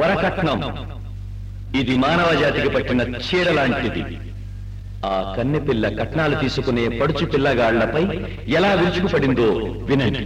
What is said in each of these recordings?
వరకట్నం. ఇది మానవ జాతికి పట్టిన చీర లాంటిది ఆ కన్నెపిల్ల కట్నాలు తీసుకునే పడుచు పిల్లగాళ్ళపై ఎలా విరుచుకుపడిందో వినండి.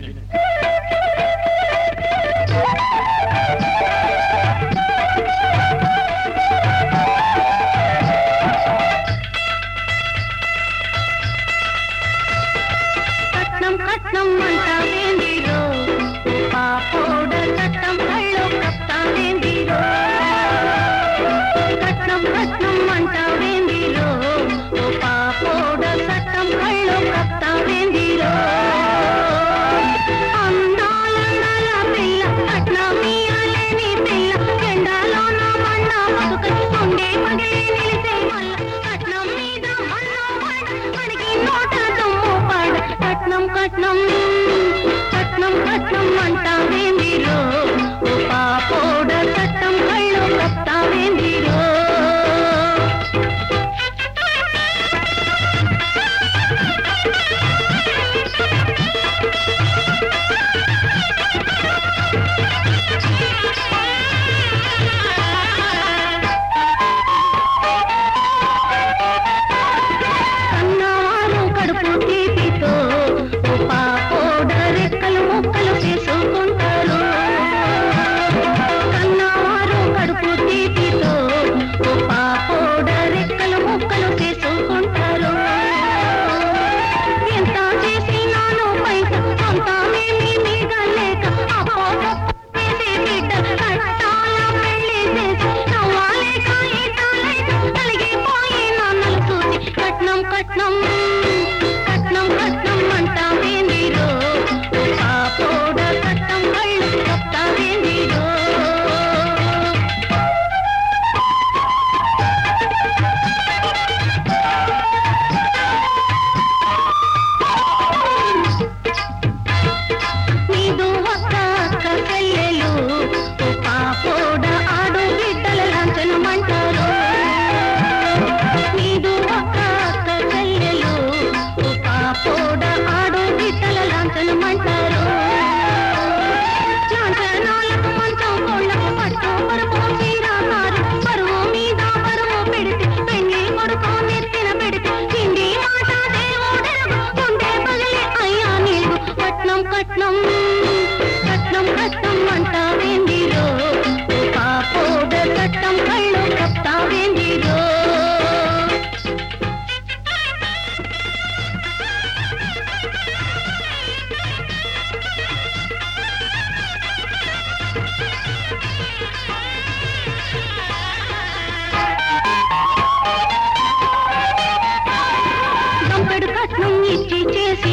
मीठी जैसे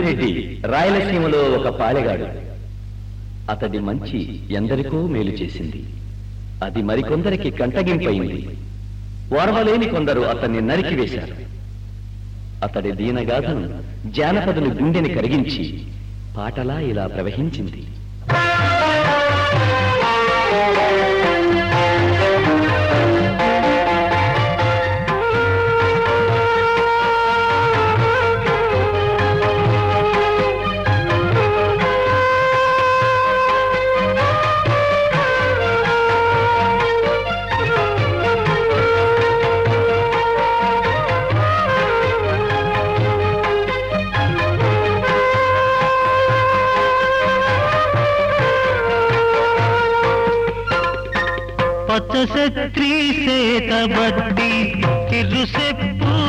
పెద్దిరెడ్డి రాయలసీమలో ఒక పాలెగాడు. అతడి మంచి ఎందరికో మేలు చేసింది. అది మరికొందరికి కంటగింపైంది ఓర్వలేని కొందరు అతన్ని నరికివేశారు అతడి దీనగాథను జానపదుని గుండెని కరిగించి పాటలా ఇలా ప్రవహించింది. సత్రీ సేతబట్టి కిరు సెప్పులేసుకొని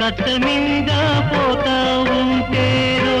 కట్ట మీద పోతా ఉంటేరో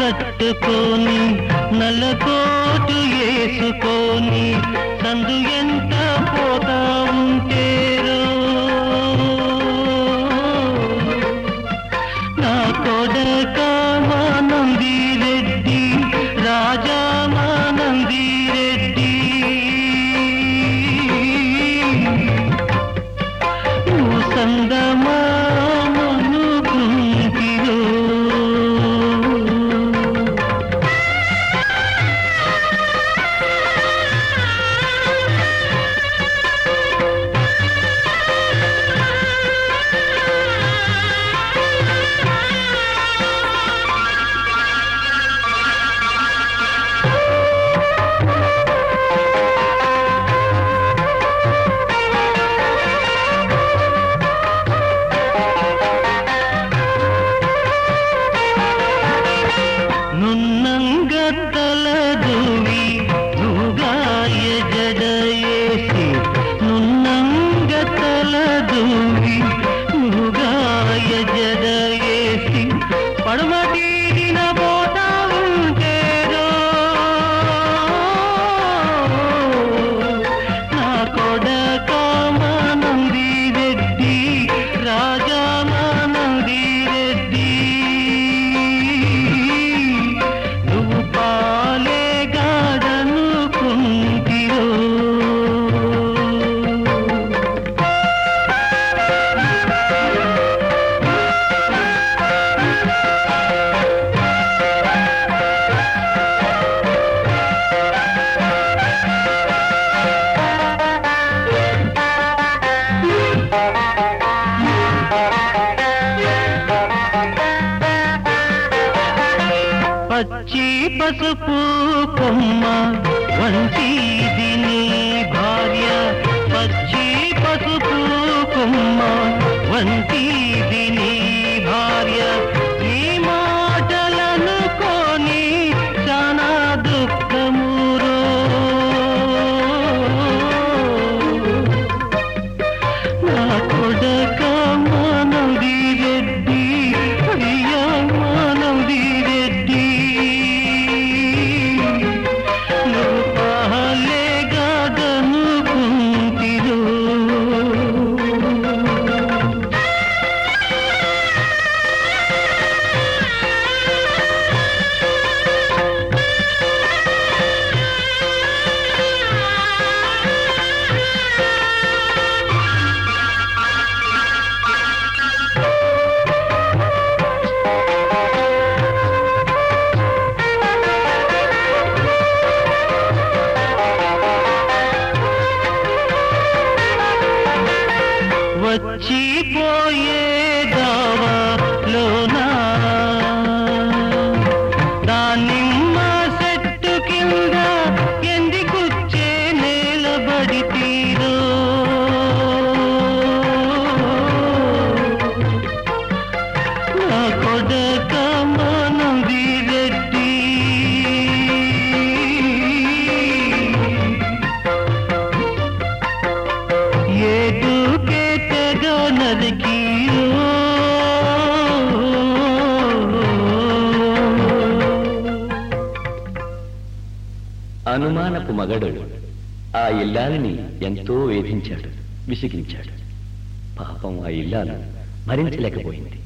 కట్టుకొని నల్లకోటు వేసుకొని సందు ఎంత పోతా ఉంటే పసుపు కొమ్మ వంటిది నీ భార్య పచ్చి పసుపు కొమ్మ వంటిది వేధించాడు విసిగించాడు. పాపం ఆ ఇల్లాలు భరించలేకపోయింది.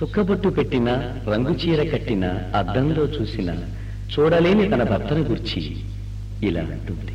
సుక్కబొట్టు పెట్టినా రంగు చీర కట్టిన అద్దంలో చూసిన చూడలేని తన భర్తను గుర్చి ఇలా అంటుంది.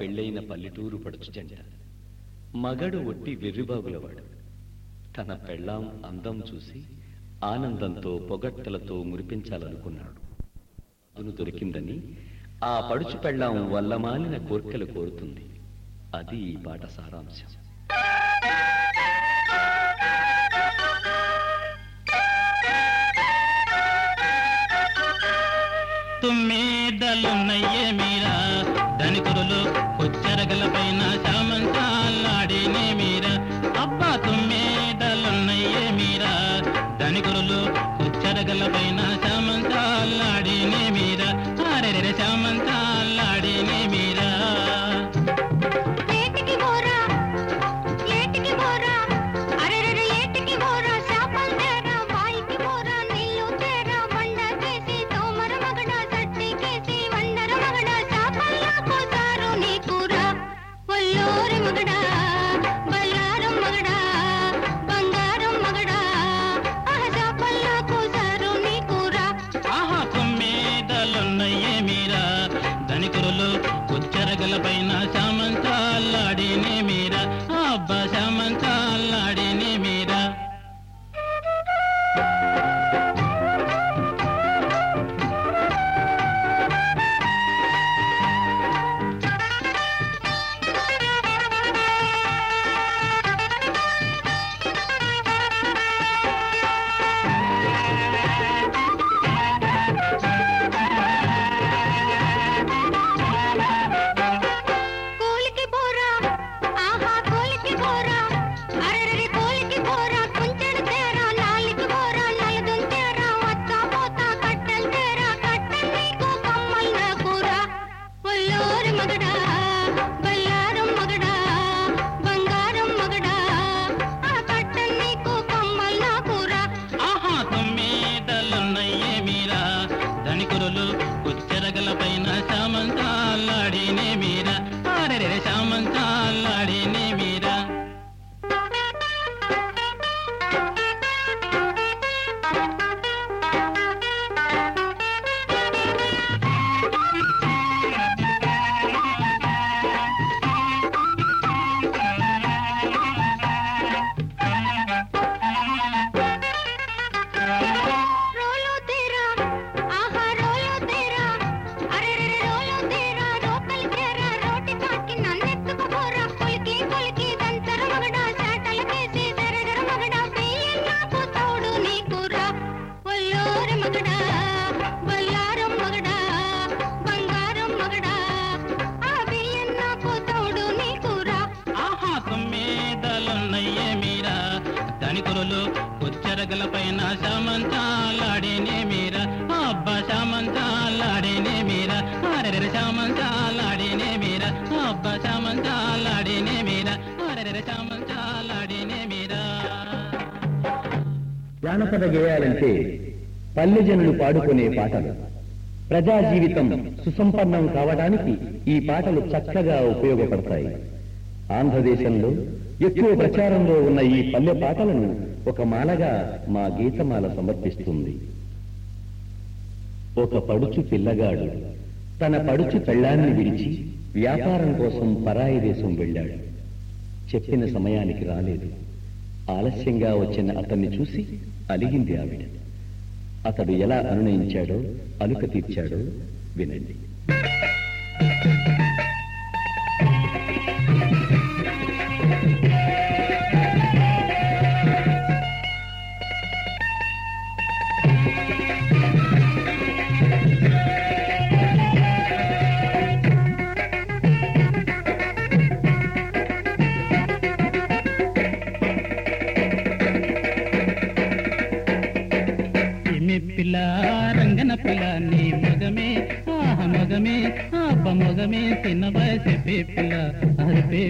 పెళ్ళైన పల్లెటూరు పడుచు మగడు ఒట్టి వెర్రిబాగులవాడు తన పెళ్ళాం అందం చూసి ఆనందంతో పొగట్టలతో మురిపించాలనుకున్నాడు. అదును దొరికిందని ఆ పడుచు పెళ్ళాం వల్లమాలిన కోర్కెలు కోరుతుంది. అది ఈ పాట సారాంశం. తుమ్మేడలున్నయ్యే మీరా ధనికురులు ఉచ్చరగల పైన శామంతాలాడేనే మీరా అబ్బా తుమ్మేడలున్నయ్యే మీరా ధనికురులు ఉచ్చరగల పైన పాడుకునే పాటలు. ప్రజా జీవితం సుసంపన్నం కావడానికి ఈ పాటలు చక్కగా ఉపయోగపడతాయి. ఆంధ్రదేశంలో ఎక్కువ ప్రచారంలో ఉన్న ఈ పల్లె పాటలను ఒక మాలగా మా గీతమాల సమర్పిస్తుంది. ఒక పడుచు పిల్లగాడు తన పడుచు పెళ్ళాన్ని విడిచి వ్యాపారం కోసం పరాయి దేశం వెళ్ళాడు. చెప్పిన సమయానికి రాలేదు. ఆలస్యంగా వచ్చిన అతన్ని చూసి అలిగింది ఆవిడ. అతడు ఎలా అనునయించాడో అలుక తీర్చాడో వినండి.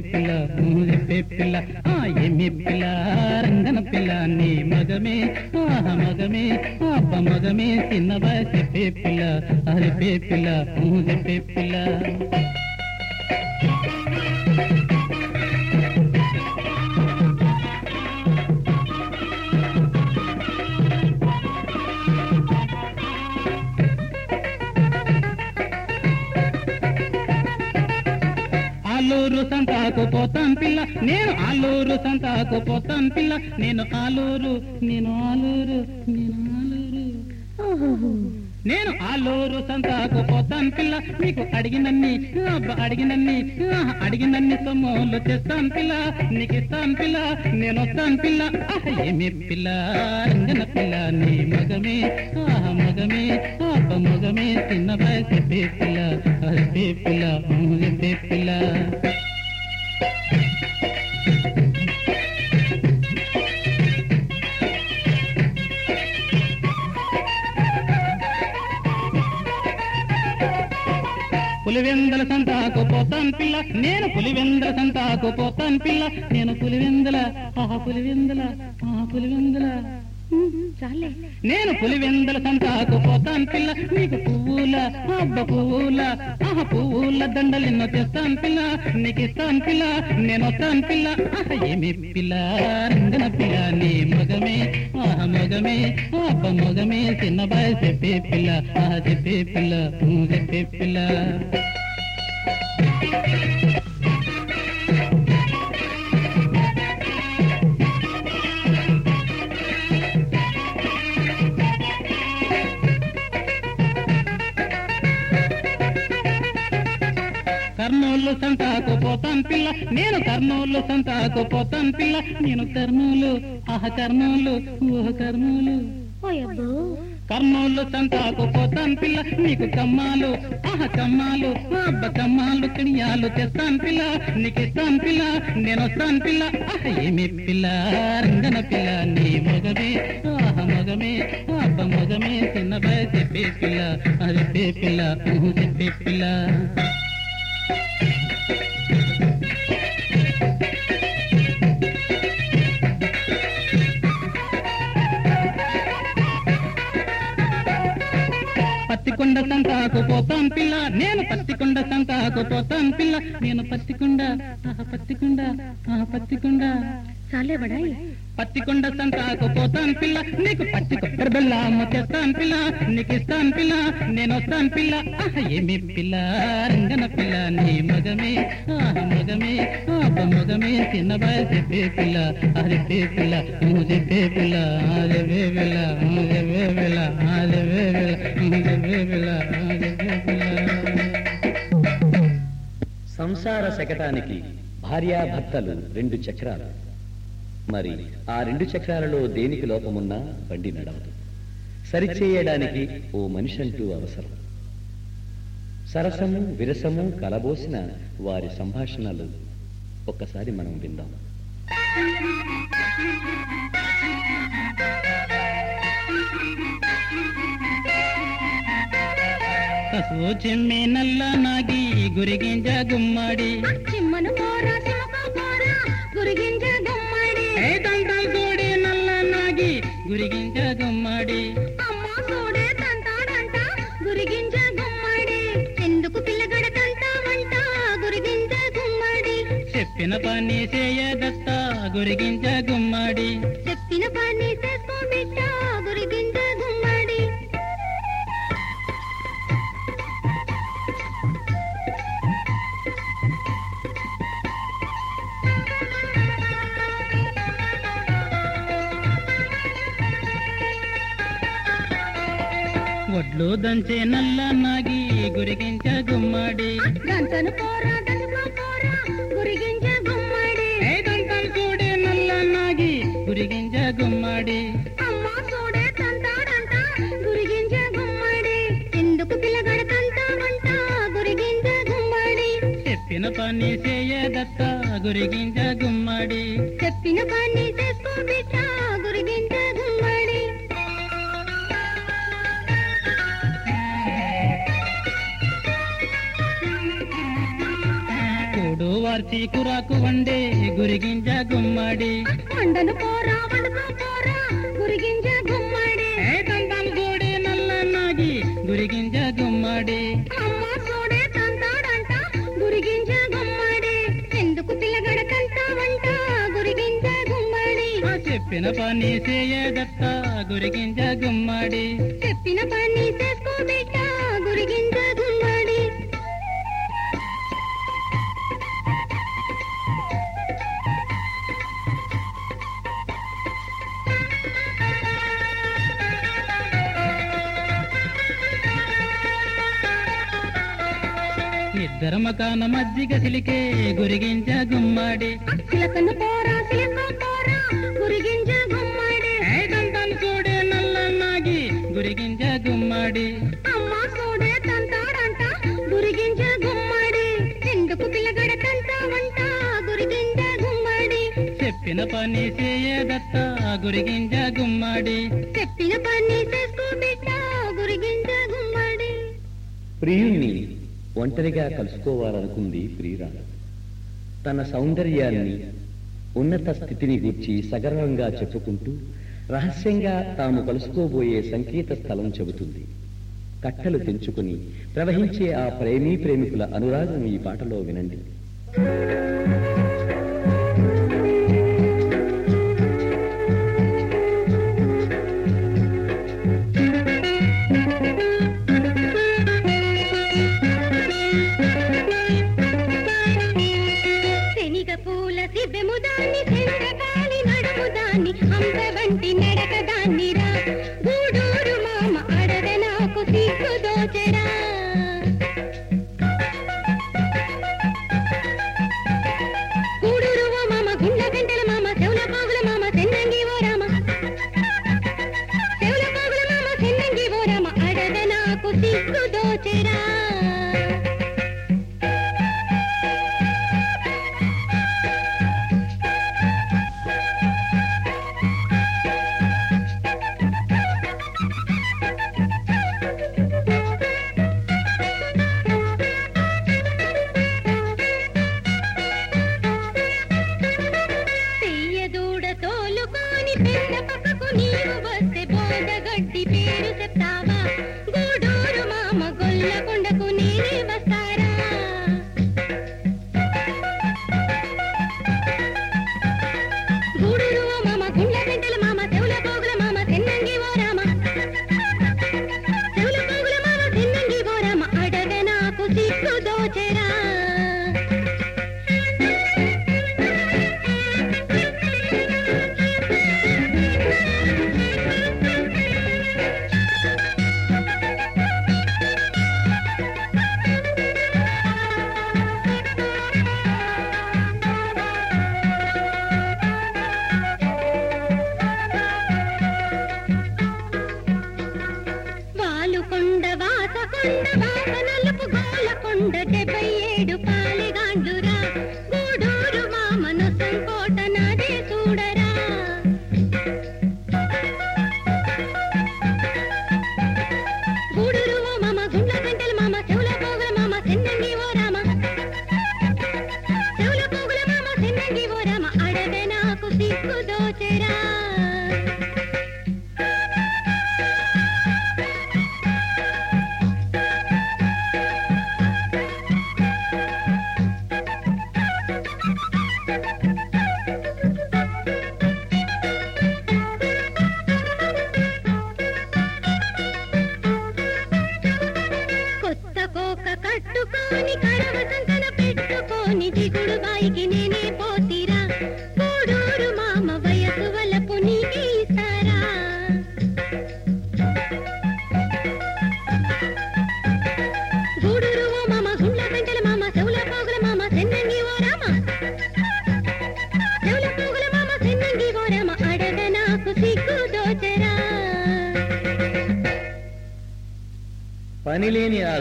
పిల్ల మూలెప్పే పిల్ల ఆ ఎమ్మె పిల్ల రంగన పిల్ల నీ మగమే ఆహ మగమే అబ్బ మగమే చిన్న వయసు పిల్ల అరిపే పిల్ల మూలెప్పే పిల్ల. పోతాం పోతాను పిల్ల నేను ఆలూరు సంతకు పోతాం పిల్ల నేను ఆలూరు నేను ఆలూరు నేను ఆలూరు. నేను ఆలూరు సంతకు పోతాం పిల్ల మీకు అడిగినన్ని అడిగినన్ని అడిగినన్ని సొమ్ములు తెస్తాను పిల్ల నీకు పిల్ల నేను వస్తాం పిల్ల. ఆహ్, ఏమి పిల్ల రంగన పిల్ల నీ మగమే ఆహ మగమే ఆప మగమే చిన్న వయసు పిల్ల పిల్ల పిల్ల. పిల్ల నేను పులివెందల సంతాకు పోతాను పిల్ల నేను పులివెందల ఆహా పులివెందల ఆహా పులివెందల. చాలే. నేను పులివెందల సంతాకు పోతాను పిల్ల నీకు పువ్వుల అబ్బ పువ్వుల ఆహ పువ్వుల దండలెన్నో తెస్తాను పిల్ల నీకు ఇస్తాను పిల్ల నేను వస్తాను పిల్ల. ఆహ ఏమి పిల్ల రంగన పిల్ల నీ మగమే ఆహ మగమే అబ్బ మగమే చిన్న బాయ్ చెప్పే పిల్ల ఆహ చెప్పే పిల్ల చెప్పే పిల్ల. కర్నూలు సంతాకు పోతాను పిల్ల. నేను కర్నూలు సంతాకు పోతాను పిల్ల. నేను కర్నూలు ఆహ కర్నూలు ఊహ కర్నూలు కర్నూలు సంతాకు పోతాను పిల్ల. నీకు కమ్మాలు. ఆహ కమ్మాలు. అబ్బ కమ్మాలు కడియాలు తెస్తాను పిల్ల. నీకు ఇస్తాను పిల్ల. నేను వస్తాను పిల్ల. ఆహ ఏమి పిల్ల? రంగన పిల్ల. నీ మగమే. ఆహ మగమే. అబ్బ మగమే. చిన్న బాయ్ చెప్పే పిల్ల. అది పే పిల్ల చెప్పే పిల్ల. పత్తికొండ సంతాకు పోతాను పిల్ల. నేను పత్తికొండ సంతాకు పోతాను పిల్ల. నేను పత్తికొండ ఆహా పత్తికొండ ఆహా పత్తికొండ. చాలే బడాయి. పత్తికొండ సంతాకు పోతాను పిల్ల. నీకు పత్తి కొబ్బరి బెల్లమ్మ తెస్తాను పిల్ల. నీకు ఇస్తాను పిల్ల. నేను వస్తాను పిల్ల. ఆహా ఏమి పిల్ల? రంగన పిల్ల నీ మగమే. ఆహ మగమే. ఆప మగమే చిన్న బాయ్ చెప్పే పిల్ల అరే పే పిల్ల నువ్వు చెప్పే పిల్ల అరే వే పిల్ల అరే వే పిల్ల అరే వే పిల్ల నువ్వు పిల్ల అరే పిల్ల సంసార శకటానికి భార్యాభర్తలు రెండు చక్రాలు. మరి ఆ రెండు చక్రాలలో దేనికి లోపమున్నా బండి నడవదు. సరిచేయడానికి ఓ మనిషి అంటూ అవసరం. సరసము విరసము కలబోసిన వారి సంభాషణలు ఒక్కసారి మనం విందాం. చెమ్మి నల్ల నాగి గురిగింజ గుమ్మడి. చిమ్మను పోరా చిమ్మకు పోరా గురిగింజ గుమ్మడి. తంత్రం చూడి నల్ల నాగి గురిగింజ గుమ్మడి. చెప్పిన పని చేయదత్త గురిగింజ గుమ్మడి. చెప్పిన పని చేసుకో బిడ్డ గురిగింజ గుమ్మడి. ఒడ్లు దంచే నల్ల నాగి గురిగింజ గుమ్మడి. దంచను గురిగింజ గుమ్మడి. అమ్మ సోడే తంతాడంట గురిగింజ గుమ్మడి. ఎందుకు పిల్లగడకంటామంట గురిగింజ గుమ్మడి. చెప్పిన పని చేయదత్త గురిగింజ గుమ్మడి. చెప్పిన పని చేసుకో బిడ్డ కూడు వార్చి కురాకు వండే గురిగింజ గుమ్మడి. వండను పోరా పోరా గురిగింజ గుమ్మడి. ఏ తంతం చూడి నల్ల నాగి గురిగింజ గుమ్మడి. అమ్మ సోడే తంతాడంట గురిగింజ గుమ్మడి. ఎందుకు పిల్లగడకంటామంట గురిగింజ గుమ్మడి. ఆ చెప్పిన పని చేయదత్త గురిగింజ గుమ్మడి. చెప్పిన పని చేసుకో బిడ్డ గురిగింజ ఇద్దరు మకాన మజ్జిగ సిలికే గురిగింజ గుమ్మడి. చిలకను పోరా చిలక పోరా గురిగింజ గుమ్మడి. ఏ తంతం చూడి నల్ల నాగి గురిగింజ గుమ్మడి. అమ్మ సోడే తంతాడంట గురిగింజ గుమ్మడి. ఎందుకు పిల్లగడకంటావంట గురిగింజ గుమ్మడి. చెప్పిన పని చేయదత్త గురిగింజ గుమ్మడి. చెప్పిన పని చేసుకో బిడ్డ గురిగింజ గుమ్మడి. ప్రియుణ్ణి ఒంటరిగా కలుసుకోవాలనుకుంది ప్రియురాలు. తన సౌందర్యాన్ని ఉన్నత స్థితిని గూర్చి సగర్వంగా చెప్పుకుంటూ రహస్యంగా తాము కలుసుకోబోయే సంకేత స్థలం చెబుతుంది. కట్టలు తెంచుకుని ప్రవహించే ఆ ప్రేమీ ప్రేమికుల అనురాగం ఈ పాటలో వినండి. मुझे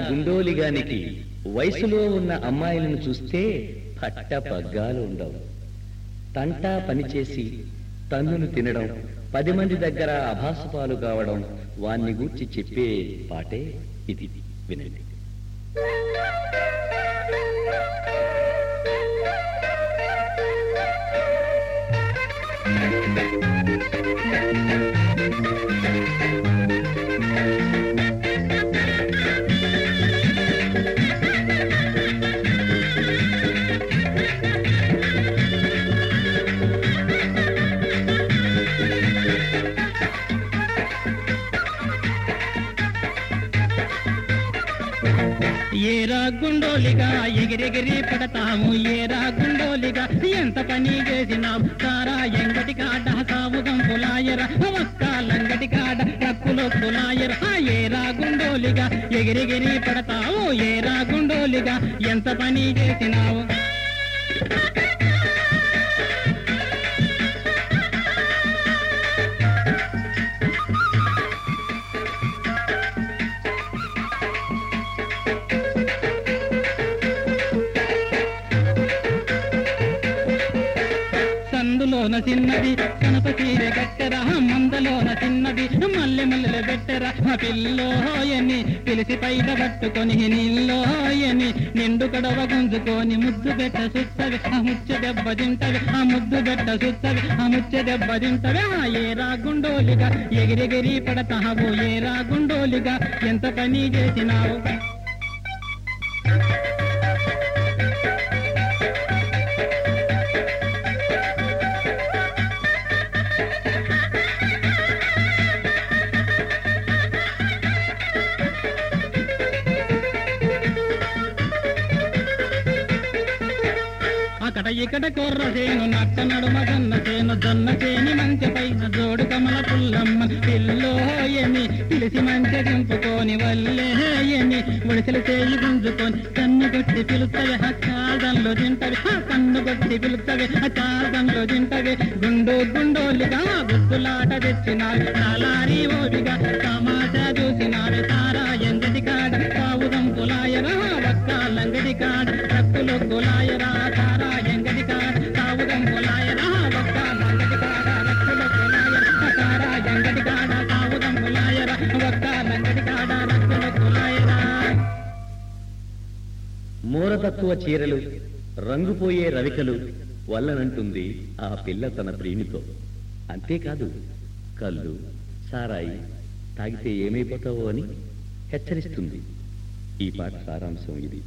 గుండోలిగానికి వయసులో ఉన్న అమ్మాయిలను చూస్తే పట్ట పగ్గాలు ఉండవు. తంటా పనిచేసి తన్నును తినడం పది మంది దగ్గర అభాసుపాలు కావడం వాన్ని గూర్చి చెప్పే పాటే ఇది వినండి. ఏరా గుండోలిగా ఎగిరెగిరి పడతాము. ఏరా గుండోలిగా? ఎంత పని చేసినావు సారా ఎంగటి కాడ సావుగం పులాయర ఒక్క లంగటి కాడ రక్కులో పులాయర? ఏరా గుండోలిగా ఎగిరెగిరి పడతావు. ఏరా గుండోలిగా? ఎంత పని చేసినావు? సందులోన చిన్నది కనప కట్టెరా మందలోన చిన్నది మల్లె మల్లెలు పెట్టెరా ఆ పిల్లోయని పిలిచి పైన పట్టుకొని నీళ్ళోయని నిండు కడవ గుంజుకొని ముద్దు పెట్ట సుత్తవి. ఆ ముచ్చ దెబ్బ తింటవి ఆ ముద్దు పెట్ట సుత్తవి ఆ ముచ్చ దెబ్బ తింటవి. ఆ ఏరా గుండోలిగా ఎగిరెగిరి పడతావు ఏరా గుండోలిగా ఎంత పని చేసినావు? ఇక్కడ కొర్ర చేను నట్ట నడుమ జొన్న చేను జొన్న చేని మంచి పైన జోడు కమల పుల్లమ్మ. పిల్లోయని పిలిచి మంచి దింపుకొని వల్లేయని ఒడిసెలు చేయి గుంజుకొని కన్ను కొట్టి పిలుస్తవే ఆ కాదంలో తింటవి. ఆ కన్ను కొట్టి పిలుస్తవే ఆ కాదంలో తింటవి. గుండు గుండోలిగా గుత్తులాట తెచ్చినారు నాలారి ఓడిగా తమాట చూసినారు. మూరతత్వ చీరలు రంగుపోయే రవికలు వల్లనంటుంది ఆ పిల్ల తన ప్రేమితో అంతేకాదు కళ్ళు సారాయి తాగితే ఏమైపోతావో అని హెచ్చరిస్తుంది. ఈ పాట సారాంశం ఇది.